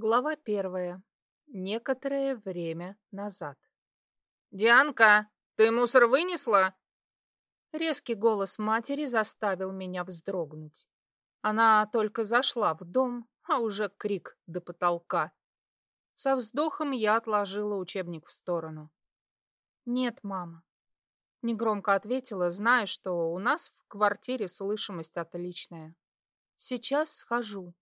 Глава первая. Некоторое время назад. «Дианка, ты мусор вынесла?» Резкий голос матери заставил меня вздрогнуть. Она только зашла в дом, а уже крик до потолка. Со вздохом я отложила учебник в сторону. «Нет, мама», — негромко ответила, зная, что у нас в квартире слышимость отличная. «Сейчас схожу».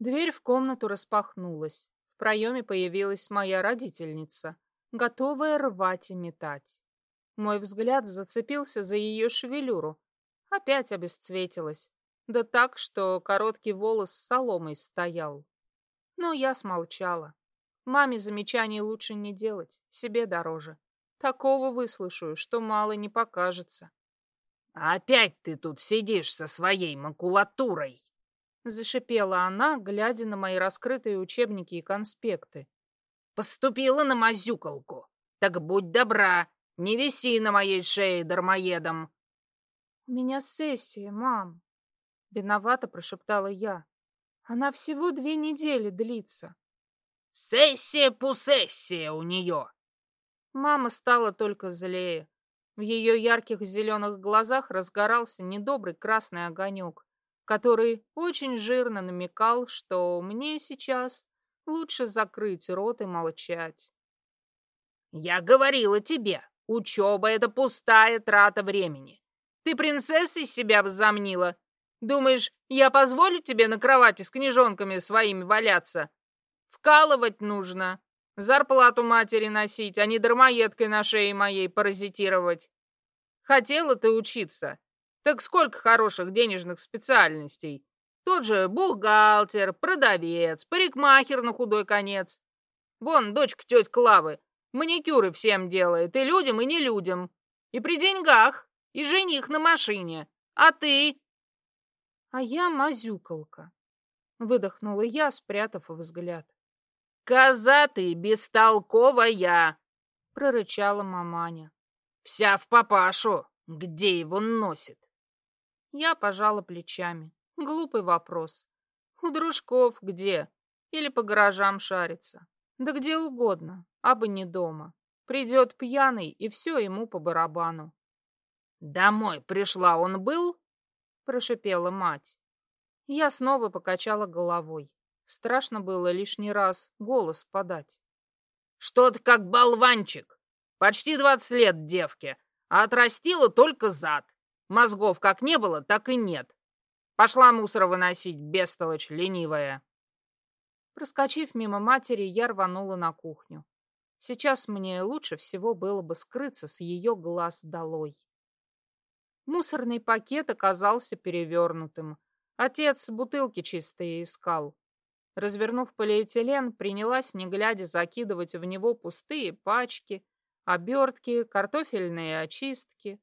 Дверь в комнату распахнулась. В проеме появилась моя родительница, готовая рвать и метать. Мой взгляд зацепился за ее шевелюру. Опять обесцветилась. Да так, что короткий волос с соломой стоял. Но я смолчала. Маме замечаний лучше не делать, себе дороже. Такого выслушаю, что мало не покажется. «Опять ты тут сидишь со своей макулатурой!» Зашипела она, глядя на мои раскрытые учебники и конспекты. «Поступила на мазюкалку. Так будь добра, не виси на моей шее дармоедом». «У меня сессия, мам», — виновато прошептала я. «Она всего две недели длится». «Сессия-пусессия у нее!» Мама стала только злее. В ее ярких зеленых глазах разгорался недобрый красный огонек который очень жирно намекал, что мне сейчас лучше закрыть рот и молчать. «Я говорила тебе, учеба — это пустая трата времени. Ты принцессой себя возомнила. Думаешь, я позволю тебе на кровати с книжонками своими валяться? Вкалывать нужно, зарплату матери носить, а не дармоедкой на шее моей паразитировать. Хотела ты учиться, так сколько хороших денежных специальностей? Тот же бухгалтер, продавец, парикмахер на худой конец. Вон, дочка тети Клавы, маникюры всем делает, и людям, и не людям. И при деньгах, и жених на машине. А ты? А я мазюкалка. Выдохнула я, спрятав взгляд. «Коза ты бестолковая!» — прорычала маманя. «Вся в папашу! Где его носит?» Я пожала плечами. Глупый вопрос. У дружков где? Или по гаражам шарится? Да где угодно, а бы не дома. Придет пьяный, и все ему по барабану. «Домой пришла он был?» — прошипела мать. Я снова покачала головой. Страшно было лишний раз голос подать. «Что ты как болванчик? Почти двадцать лет девке, а отрастила только зад. Мозгов как не было, так и нет. Пошла мусор выносить, бестолочь ленивая. Проскочив мимо матери, я рванула на кухню. Сейчас мне лучше всего было бы скрыться с ее глаз долой. Мусорный пакет оказался перевернутым. Отец бутылки чистые искал. Развернув полиэтилен, принялась, не глядя, закидывать в него пустые пачки, обертки, картофельные очистки.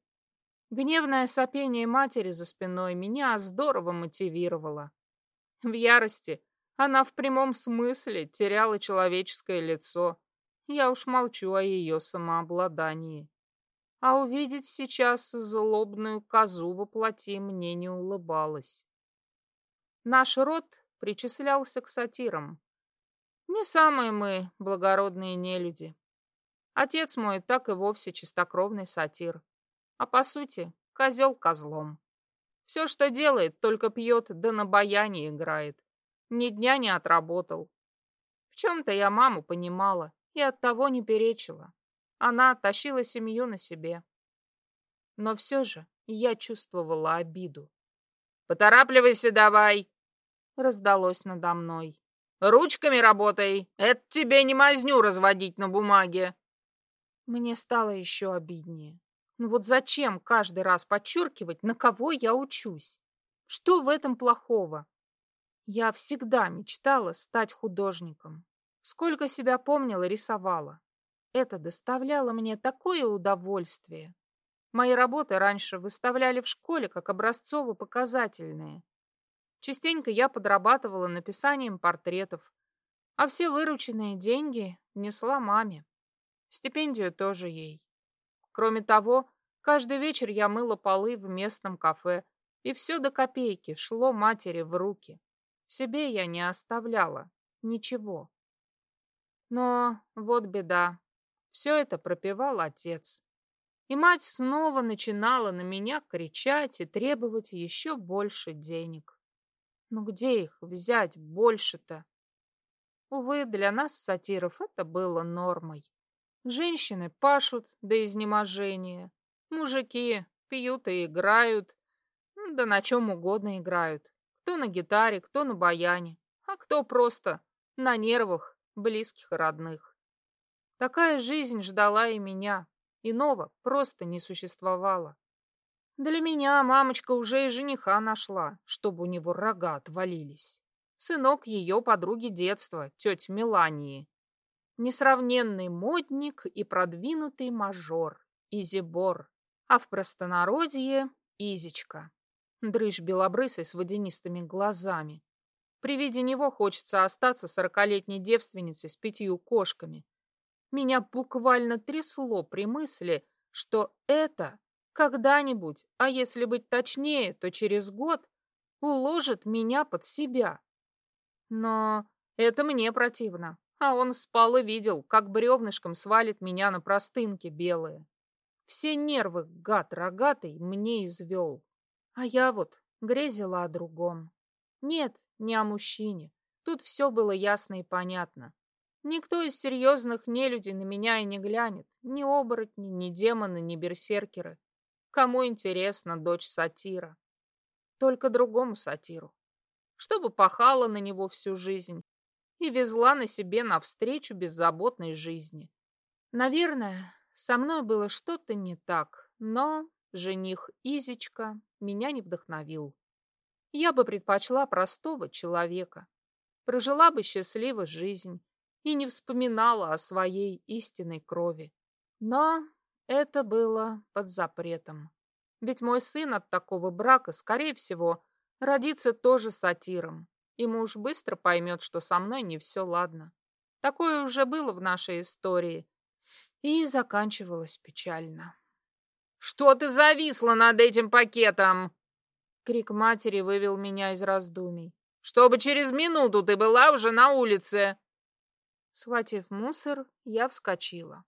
Гневное сопение матери за спиной меня здорово мотивировало. В ярости она в прямом смысле теряла человеческое лицо. Я уж молчу о ее самообладании. А увидеть сейчас злобную козу во плоти мне не улыбалось. Наш род причислялся к сатирам. Не самые мы благородные нелюди. Отец мой так и вовсе чистокровный сатир а по сути козел козлом. Все, что делает, только пьет да на баяне играет. Ни дня не отработал. В чем-то я маму понимала и оттого не перечила. Она тащила семью на себе. Но все же я чувствовала обиду. «Поторапливайся давай!» раздалось надо мной. «Ручками работай! Это тебе не мазню разводить на бумаге!» Мне стало еще обиднее. Ну вот зачем каждый раз подчеркивать, на кого я учусь? Что в этом плохого? Я всегда мечтала стать художником. Сколько себя помнила, рисовала. Это доставляло мне такое удовольствие. Мои работы раньше выставляли в школе как образцово-показательные. Частенько я подрабатывала написанием портретов, а все вырученные деньги несла маме. Стипендию тоже ей. Кроме того, каждый вечер я мыла полы в местном кафе, и все до копейки шло матери в руки. Себе я не оставляла. ничего. Но вот беда. Все это пропевал отец. И мать снова начинала на меня кричать и требовать еще больше денег. Ну где их взять больше-то? Увы, для нас, сатиров, это было нормой. Женщины пашут до изнеможения. Мужики пьют и играют. Да на чем угодно играют. Кто на гитаре, кто на баяне, а кто просто на нервах близких и родных. Такая жизнь ждала и меня. Иного просто не существовало. Для меня мамочка уже и жениха нашла, чтобы у него рога отвалились. Сынок ее подруги детства, тети Мелании. Несравненный модник и продвинутый мажор, Изибор, а в простонародье Изичка. Дрыж белобрысый с водянистыми глазами. При виде него хочется остаться сорокалетней девственницей с пятью кошками, меня буквально трясло при мысли, что это когда-нибудь, а если быть точнее, то через год, уложит меня под себя. Но это мне противно, а он спал и видел, как бревнышком свалит меня на простынке белые. Все нервы, гад рогатый, мне извел. А я вот грезила о другом. Нет, не о мужчине. Тут все было ясно и понятно. Никто из серьезных нелюдей на меня и не глянет. Ни оборотни, ни демоны, ни берсеркеры. Кому интересна дочь сатира? Только другому сатиру. Чтобы пахала на него всю жизнь и везла на себе навстречу беззаботной жизни. Наверное, со мной было что-то не так, но жених Изичка меня не вдохновил. Я бы предпочла простого человека. Прожила бы счастливо жизнь и не вспоминала о своей истинной крови. Но это было под запретом. Ведь мой сын от такого брака, скорее всего, родится тоже сатиром, и муж быстро поймет, что со мной не все ладно. Такое уже было в нашей истории, и заканчивалось печально. «Что ты зависла над этим пакетом?» Крик матери вывел меня из раздумий. «Чтобы через минуту ты была уже на улице!» Схватив мусор, я вскочила.